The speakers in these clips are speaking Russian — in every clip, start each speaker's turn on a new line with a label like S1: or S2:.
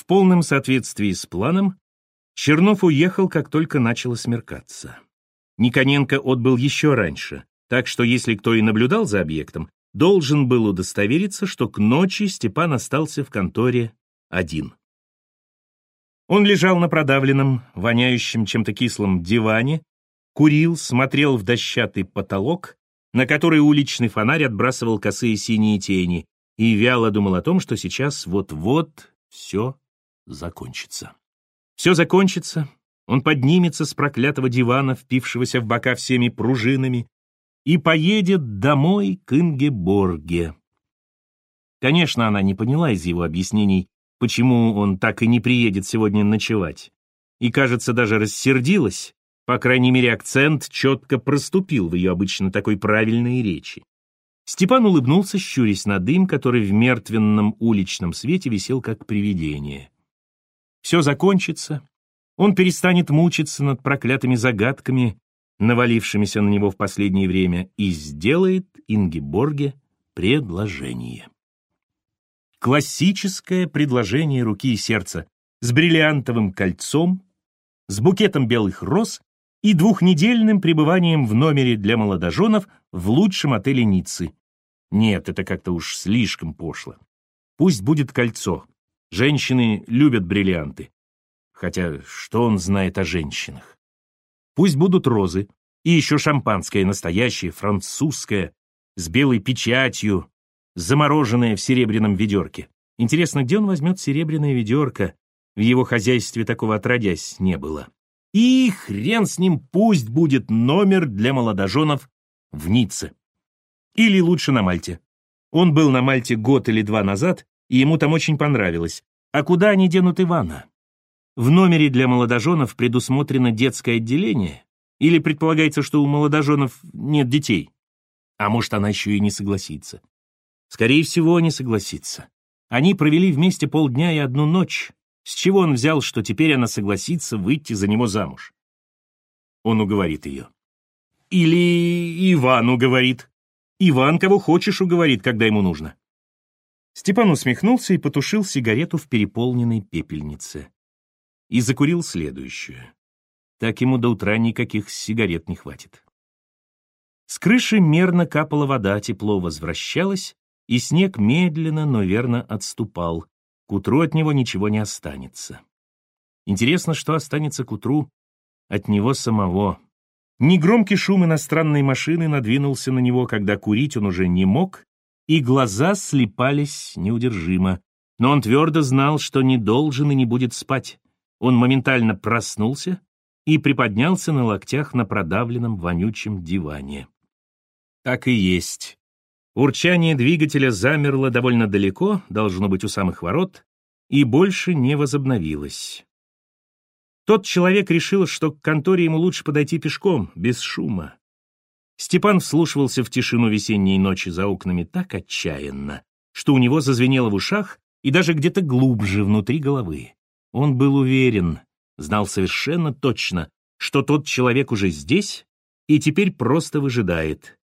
S1: В полном соответствии с планом, Чернов уехал, как только начало смеркаться. Никоненко отбыл еще раньше, так что если кто и наблюдал за объектом, должен был удостовериться, что к ночи Степан остался в конторе один. Он лежал на продавленном, воняющем чем-то кислом диване, курил, смотрел в дощатый потолок, на который уличный фонарь отбрасывал косые синие тени, и вяло думал о том, что сейчас вот-вот все закончится. Все закончится, он поднимется с проклятого дивана, впившегося в бока всеми пружинами, и поедет домой к Ингеборге. Конечно, она не поняла из его объяснений, почему он так и не приедет сегодня ночевать. И, кажется, даже рассердилась, по крайней мере, акцент четко проступил в ее обычно такой правильной речи. Степан улыбнулся, щурясь на дым, который в мертвенном уличном свете висел как привидение. Все закончится, он перестанет мучиться над проклятыми загадками, навалившимися на него в последнее время, и сделает Ингеборге предложение. Классическое предложение руки и сердца с бриллиантовым кольцом, с букетом белых роз и двухнедельным пребыванием в номере для молодоженов в лучшем отеле Ниццы. Нет, это как-то уж слишком пошло. Пусть будет кольцо. Женщины любят бриллианты. Хотя что он знает о женщинах? Пусть будут розы. И еще шампанское настоящее, французское, с белой печатью, замороженное в серебряном ведерке. Интересно, где он возьмет серебряное ведерко? В его хозяйстве такого отродясь не было. И хрен с ним, пусть будет номер для молодоженов в Ницце. Или лучше на Мальте. Он был на Мальте год или два назад, и ему там очень понравилось. А куда они денут Ивана? В номере для молодоженов предусмотрено детское отделение? Или предполагается, что у молодоженов нет детей? А может, она еще и не согласится? Скорее всего, не согласится. Они провели вместе полдня и одну ночь. С чего он взял, что теперь она согласится выйти за него замуж? Он уговорит ее. Или Иван уговорит. Иван кого хочешь уговорит, когда ему нужно. Степан усмехнулся и потушил сигарету в переполненной пепельнице. И закурил следующую. Так ему до утра никаких сигарет не хватит. С крыши мерно капала вода, тепло возвращалось, и снег медленно, но верно отступал. К утру от него ничего не останется. Интересно, что останется к утру от него самого. Негромкий шум иностранной машины надвинулся на него, когда курить он уже не мог, и глаза слепались неудержимо. Но он твердо знал, что не должен и не будет спать. Он моментально проснулся и приподнялся на локтях на продавленном вонючем диване. Так и есть. Урчание двигателя замерло довольно далеко, должно быть у самых ворот, и больше не возобновилось. Тот человек решил, что к конторе ему лучше подойти пешком, без шума. Степан вслушивался в тишину весенней ночи за окнами так отчаянно, что у него зазвенело в ушах и даже где-то глубже внутри головы. Он был уверен, знал совершенно точно, что тот человек уже здесь и теперь просто выжидает,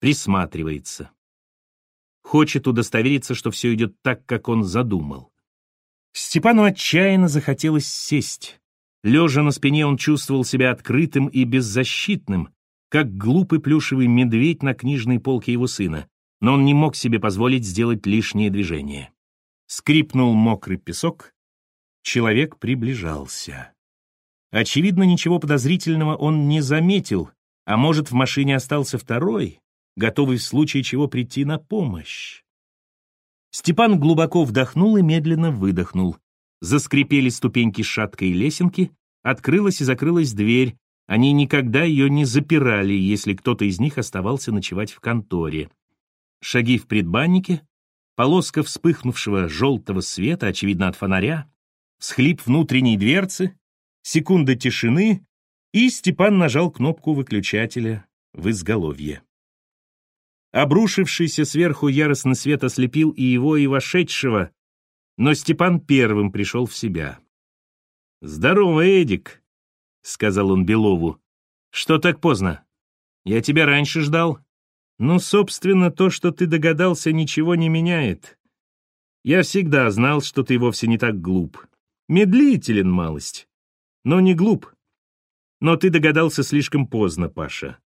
S1: присматривается хочет удостовериться, что все идет так, как он задумал. Степану отчаянно захотелось сесть. Лежа на спине, он чувствовал себя открытым и беззащитным, как глупый плюшевый медведь на книжной полке его сына, но он не мог себе позволить сделать лишнее движение. Скрипнул мокрый песок, человек приближался. Очевидно, ничего подозрительного он не заметил, а может, в машине остался второй, готовый в случае чего прийти на помощь. Степан глубоко вдохнул и медленно выдохнул. Заскрипели ступеньки шаткой лесенки, открылась и закрылась дверь. Они никогда ее не запирали, если кто-то из них оставался ночевать в конторе. Шаги в предбаннике, полоска вспыхнувшего желтого света, очевидно, от фонаря, всхлип внутренней дверцы, секунда тишины, и Степан нажал кнопку выключателя в изголовье. Обрушившийся сверху яростный свет ослепил и его, и вошедшего, но Степан первым пришел в себя. «Здорово, Эдик», — сказал он Белову. «Что так поздно? Я тебя раньше ждал». «Ну, собственно, то, что ты догадался, ничего не меняет. Я всегда знал, что ты вовсе не так глуп. Медлителен малость, но не глуп. Но ты догадался слишком поздно, Паша.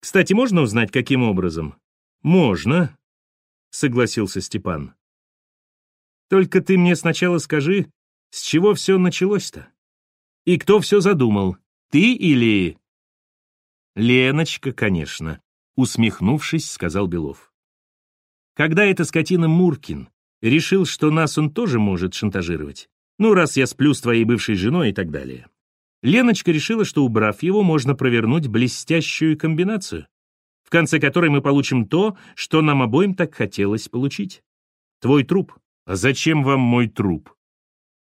S1: Кстати, можно узнать, каким образом? Можно, согласился Степан. Только ты мне сначала скажи, с чего все началось-то? И кто все задумал, ты или... Леночка, конечно, усмехнувшись, сказал Белов. Когда эта скотина Муркин решил, что нас он тоже может шантажировать, ну, раз я сплю с твоей бывшей женой и так далее. Леночка решила, что, убрав его, можно провернуть блестящую комбинацию, в конце которой мы получим то, что нам обоим так хотелось получить. Твой труп. А зачем вам мой труп?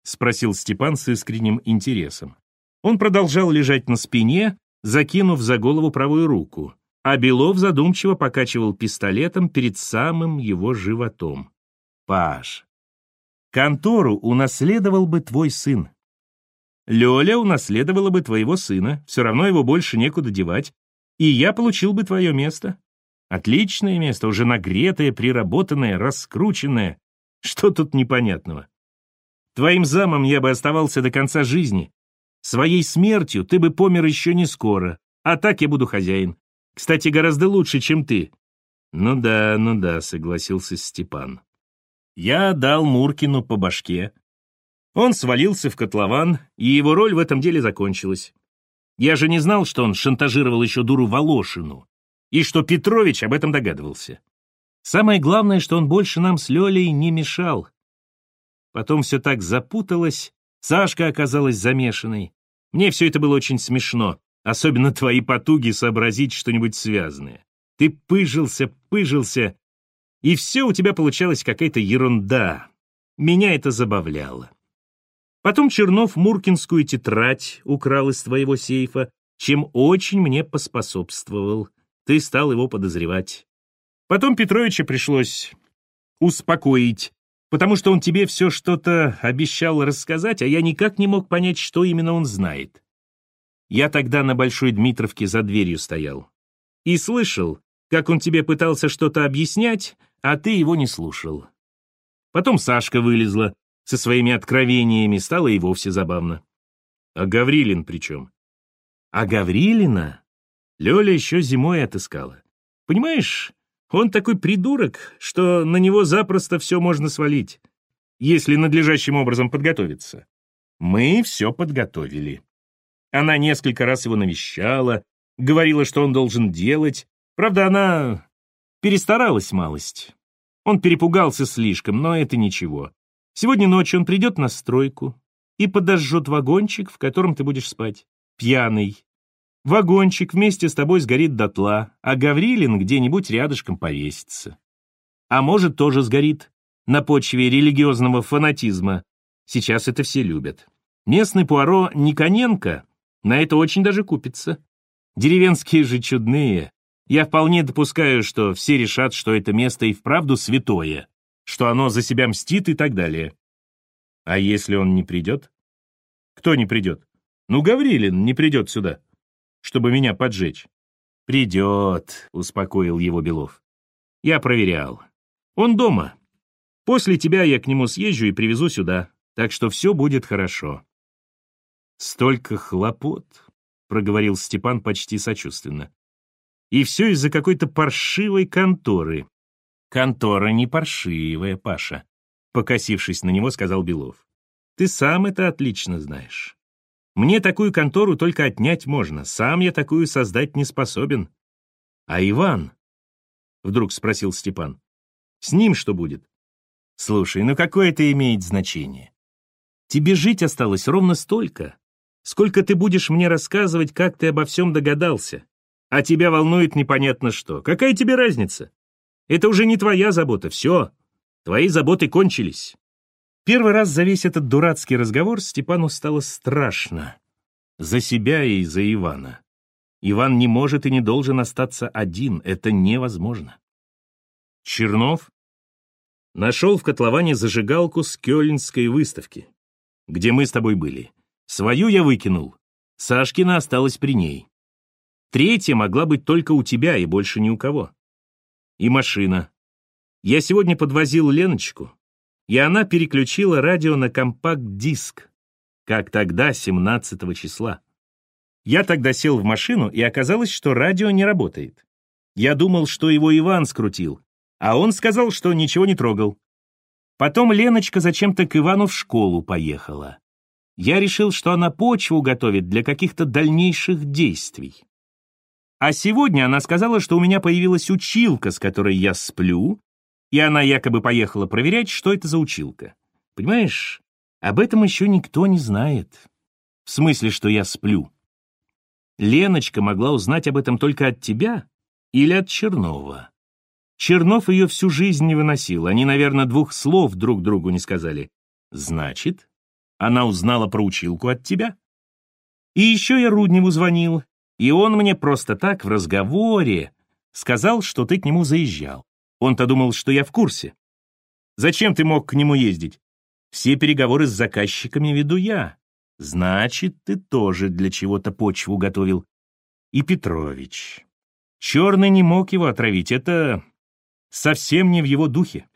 S1: Спросил Степан с искренним интересом. Он продолжал лежать на спине, закинув за голову правую руку, а Белов задумчиво покачивал пистолетом перед самым его животом. «Паш, контору унаследовал бы твой сын. Лёля унаследовала бы твоего сына, все равно его больше некуда девать, и я получил бы твое место. Отличное место, уже нагретое, приработанное, раскрученное. Что тут непонятного? Твоим замом я бы оставался до конца жизни. Своей смертью ты бы помер еще не скоро, а так я буду хозяин. Кстати, гораздо лучше, чем ты. Ну да, ну да, согласился Степан. Я дал Муркину по башке, он свалился в котлован, и его роль в этом деле закончилась. Я же не знал, что он шантажировал еще дуру Волошину, и что Петрович об этом догадывался. Самое главное, что он больше нам с Лёлей не мешал. Потом все так запуталось, Сашка оказалась замешанной. Мне все это было очень смешно, особенно твои потуги сообразить что-нибудь связанное. Ты пыжился, пыжился, и все у тебя получалась какая-то ерунда. Меня это забавляло. Потом Чернов Муркинскую тетрадь украл из твоего сейфа, чем очень мне поспособствовал. Ты стал его подозревать. Потом Петровича пришлось успокоить, потому что он тебе все что-то обещал рассказать, а я никак не мог понять, что именно он знает. Я тогда на Большой Дмитровке за дверью стоял. И слышал, как он тебе пытался что-то объяснять, а ты его не слушал. Потом Сашка вылезла, со своими откровениями стало и вовсе забавно. А Гаврилин при чем? А Гаврилина Лёля еще зимой отыскала. Понимаешь, он такой придурок, что на него запросто все можно свалить, если надлежащим образом подготовиться. Мы все подготовили. Она несколько раз его навещала, говорила, что он должен делать. Правда, она перестаралась малость. Он перепугался слишком, но это ничего. Сегодня ночью он придет на стройку и подожжет вагончик, в котором ты будешь спать. Пьяный. Вагончик вместе с тобой сгорит дотла, а Гаврилин где-нибудь рядышком повесится. А может, тоже сгорит на почве религиозного фанатизма. Сейчас это все любят. Местный Пуаро Никоненко на это очень даже купится. Деревенские же чудные. Я вполне допускаю, что все решат, что это место и вправду святое что оно за себя мстит и так далее. А если он не придет? Кто не придет? Ну, Гаврилин не придет сюда, чтобы меня поджечь. Придет, успокоил его Белов. Я проверял. Он дома. После тебя я к нему съезжу и привезу сюда, так что все будет хорошо. Столько хлопот, проговорил Степан почти сочувственно. И все из-за какой-то паршивой конторы. «Контора не паршивая, Паша», — покосившись на него, сказал Белов. «Ты сам это отлично знаешь. Мне такую контору только отнять можно, сам я такую создать не способен». «А Иван?» — вдруг спросил Степан. «С ним что будет?» «Слушай, ну какое это имеет значение? Тебе жить осталось ровно столько, сколько ты будешь мне рассказывать, как ты обо всем догадался. А тебя волнует непонятно что. Какая тебе разница? Это уже не твоя забота, все. Твои заботы кончились. Первый раз за весь этот дурацкий разговор Степану стало страшно. За себя и за Ивана. Иван не может и не должен остаться один, это невозможно. Чернов нашел в котловане зажигалку с кёльнской выставки, где мы с тобой были. Свою я выкинул, Сашкина осталась при ней. Третья могла быть только у тебя и больше ни у кого и машина. Я сегодня подвозил Леночку, и она переключила радио на компакт-диск. как тогда, 17 числа. Я тогда сел в машину, и оказалось, что радио не работает. Я думал, что его Иван скрутил, а он сказал, что ничего не трогал. Потом Леночка зачем-то к Ивану в школу поехала. Я решил, что она почву готовит для каких-то дальнейших действий. А сегодня она сказала, что у меня появилась училка, с которой я сплю, и она якобы поехала проверять, что это за училка. Понимаешь, об этом еще никто не знает. В смысле, что я сплю. Леночка могла узнать об этом только от тебя или от Чернова. Чернов ее всю жизнь не выносил, они, наверное, двух слов друг другу не сказали. Значит, она узнала про училку от тебя? И еще я Рудневу звонил, и он мне просто так в разговоре сказал, что ты к нему заезжал. Он-то думал, что я в курсе. Зачем ты мог к нему ездить? Все переговоры с заказчиками веду я. Значит, ты тоже для чего-то почву готовил. И Петрович. Черный не мог его отравить, это совсем не в его духе.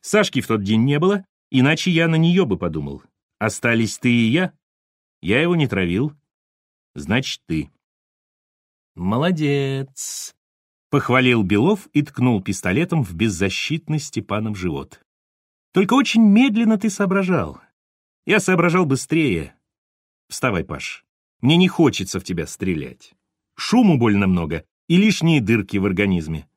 S1: Сашки в тот день не было, иначе я на нее бы подумал. Остались ты и я. Я его не травил. Значит, ты. Молодец. Похвалил Белов и ткнул пистолетом в беззащитный Степана в живот. Только очень медленно ты соображал. Я соображал быстрее. Вставай, Паш. Мне не хочется в тебя стрелять. Шуму больно много и лишние дырки в организме.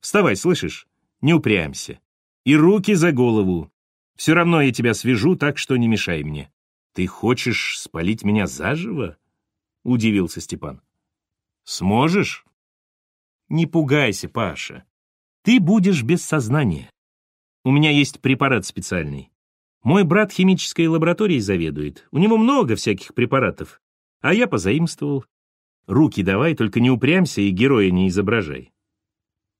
S1: Вставай, слышишь? Не упрямься. И руки за голову. Все равно я тебя свяжу, так что не мешай мне. Ты хочешь спалить меня заживо? Удивился Степан. Сможешь? Не пугайся, Паша. Ты будешь без сознания. У меня есть препарат специальный. Мой брат химической лабораторией заведует. У него много всяких препаратов. А я позаимствовал. Руки давай, только не упрямься и героя не изображай.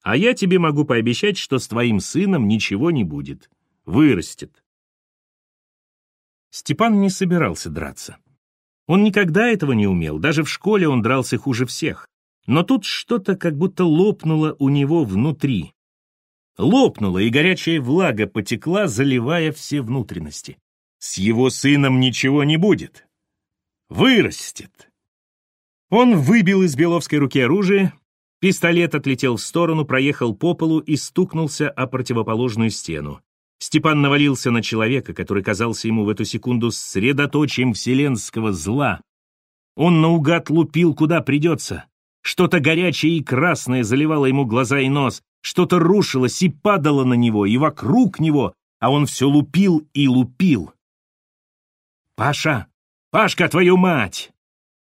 S1: А я тебе могу пообещать, что с твоим сыном ничего не будет вырастет. Степан не собирался драться. Он никогда этого не умел, даже в школе он дрался хуже всех. Но тут что-то как будто лопнуло у него внутри. Лопнуло, и горячая влага потекла, заливая все внутренности. С его сыном ничего не будет. Вырастет. Он выбил из Беловской руки оружие, пистолет отлетел в сторону, проехал по полу и стукнулся о противоположную стену. Степан навалился на человека, который казался ему в эту секунду средоточием вселенского зла. Он наугад лупил, куда придется. Что-то горячее и красное заливало ему глаза и нос, что-то рушилось и падало на него, и вокруг него, а он все лупил и лупил. «Паша! Пашка, твою мать!»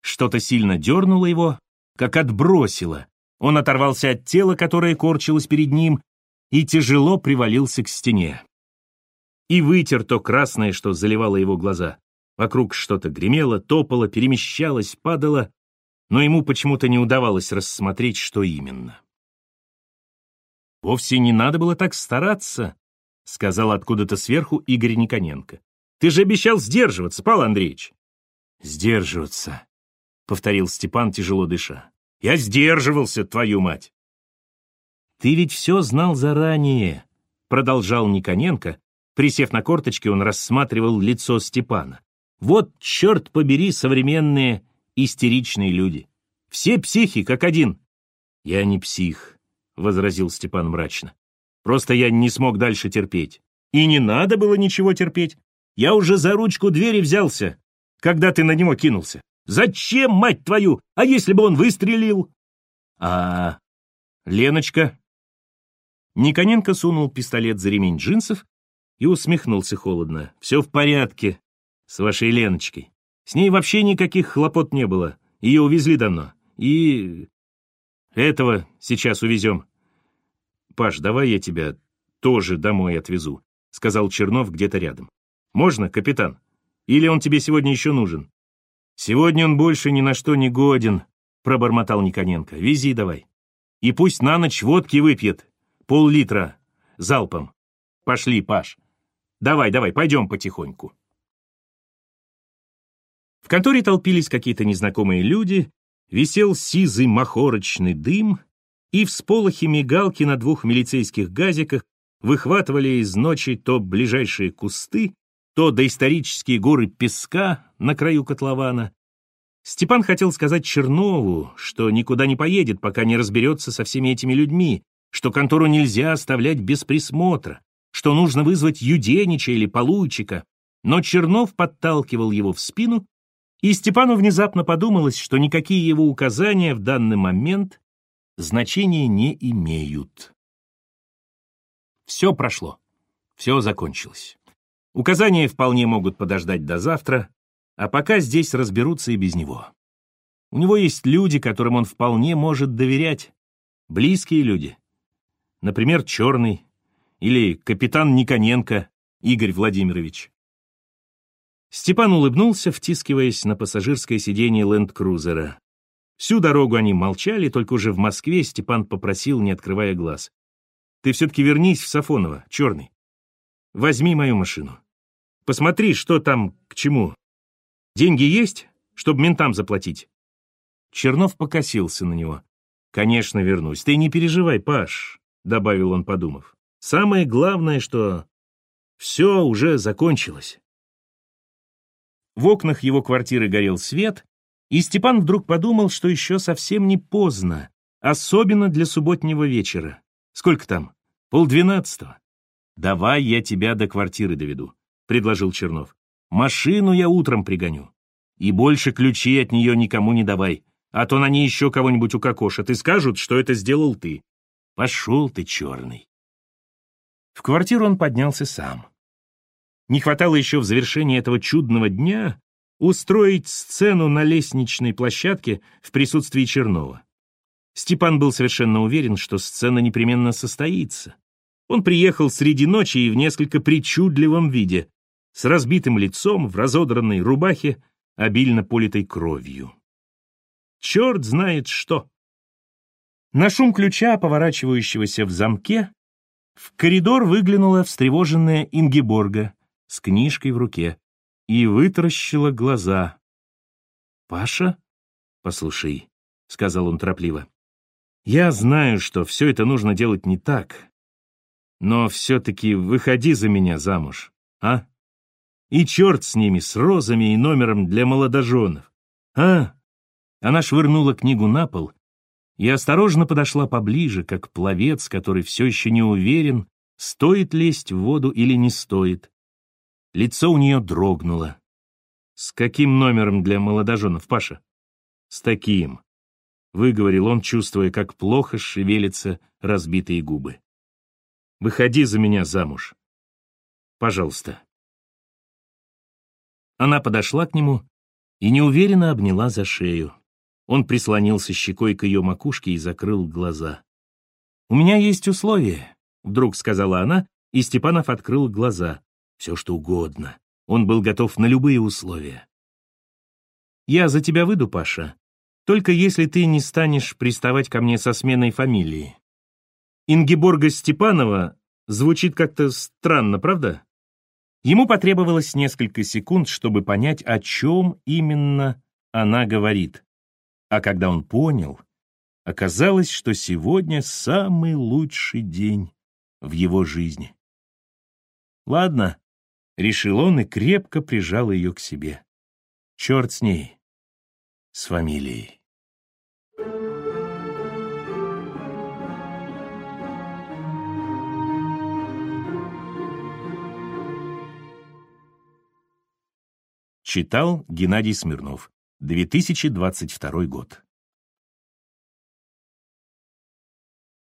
S1: Что-то сильно дернуло его, как отбросило. Он оторвался от тела, которое корчилось перед ним, и тяжело привалился к стене и вытер то красное, что заливало его глаза. Вокруг что-то гремело, топало, перемещалось, падало, но ему почему-то не удавалось рассмотреть, что именно. «Вовсе не надо было так стараться», — сказал откуда-то сверху Игорь Никоненко. «Ты же обещал сдерживаться, Павел Андреевич». «Сдерживаться», — повторил Степан, тяжело дыша. «Я сдерживался, твою мать!» «Ты ведь все знал заранее», — продолжал Никоненко, Присев на корточки, он рассматривал лицо Степана. Вот, черт побери, современные истеричные люди. Все психи, как один. Я не псих, — возразил Степан мрачно. Просто я не смог дальше терпеть. И не надо было ничего терпеть. Я уже за ручку двери взялся, когда ты на него кинулся. Зачем, мать твою? А если бы он выстрелил? А, Леночка? Никоненко сунул пистолет за ремень джинсов и усмехнулся холодно. «Все в порядке с вашей Леночкой. С ней вообще никаких хлопот не было. Ее увезли давно. И этого сейчас увезем. Паш, давай я тебя тоже домой отвезу», — сказал Чернов где-то рядом. «Можно, капитан? Или он тебе сегодня еще нужен?» «Сегодня он больше ни на что не годен», — пробормотал Никоненко. «Вези давай. И пусть на ночь водки выпьет. Пол-литра. Залпом. Пошли, Паш». Давай, давай, пойдем потихоньку. В конторе толпились какие-то незнакомые люди, висел сизый махорочный дым, и всполохи мигалки на двух милицейских газиках выхватывали из ночи то ближайшие кусты, то доисторические горы песка, на краю котлована. Степан хотел сказать Чернову, что никуда не поедет, пока не разберется со всеми этими людьми, что контору нельзя оставлять без присмотра, что нужно вызвать Юденича или Полуйчика, но Чернов подталкивал его в спину, и Степану внезапно подумалось, что никакие его указания в данный момент значения не имеют. Все прошло, все закончилось. Указания вполне могут подождать до завтра, а пока здесь разберутся и без него. У него есть люди, которым он вполне может доверять, близкие люди. Например, Черный или капитан Никоненко Игорь Владимирович. Степан улыбнулся, втискиваясь на пассажирское сиденье ленд-крузера. Всю дорогу они молчали, только уже в Москве Степан попросил, не открывая глаз. «Ты все-таки вернись в Сафоново, черный. Возьми мою машину. Посмотри, что там к чему. Деньги есть, чтобы ментам заплатить?» Чернов покосился на него. «Конечно, вернусь. Ты не переживай, Паш», — добавил он, подумав. «Самое главное, что все уже закончилось». В окнах его квартиры горел свет, и Степан вдруг подумал, что еще совсем не поздно, особенно для субботнего вечера. Сколько там? Полдвенадцатого. «Давай я тебя до квартиры доведу», — предложил Чернов. «Машину я утром пригоню. И больше ключей от нее никому не давай, а то на ней еще кого-нибудь укокошат и скажут, что это сделал ты. Пошел ты, черный». В квартиру он поднялся сам. Не хватало еще в завершении этого чудного дня устроить сцену на лестничной площадке в присутствии Чернова. Степан был совершенно уверен, что сцена непременно состоится. Он приехал среди ночи и в несколько причудливом виде, с разбитым лицом, в разодранной рубахе, обильно политой кровью. Черт знает что. На шум ключа, поворачивающегося в замке, в коридор выглянула встревоженная Ингеборга с книжкой в руке и вытаращила глаза. «Паша? Послушай», — сказал он торопливо, — «я знаю, что все это нужно делать не так, но все-таки выходи за меня замуж, а? И черт с ними, с розами и номером для молодоженов, а?» Она швырнула книгу на пол и осторожно подошла поближе, как пловец, который все еще не уверен, стоит лезть в воду или не стоит. Лицо у нее дрогнуло. «С каким номером для молодоженов, Паша?» «С таким», — выговорил он, чувствуя, как плохо шевелятся разбитые губы. «Выходи за меня замуж. Пожалуйста». Она подошла к нему и неуверенно обняла за шею. Он прислонился щекой к ее макушке и закрыл глаза. «У меня есть условия», — вдруг сказала она, и Степанов открыл глаза все что угодно. Он был готов на любые условия. «Я за тебя выйду, Паша, только если ты не станешь приставать ко мне со сменой фамилии. Ингеборга Степанова звучит как-то странно, правда?» Ему потребовалось несколько секунд, чтобы понять, о чем именно она говорит. А когда он понял, оказалось, что сегодня самый лучший день в его жизни. «Ладно», Решил он и крепко прижал ее к себе. Черт с ней, с фамилией. Читал Геннадий Смирнов, 2022 год.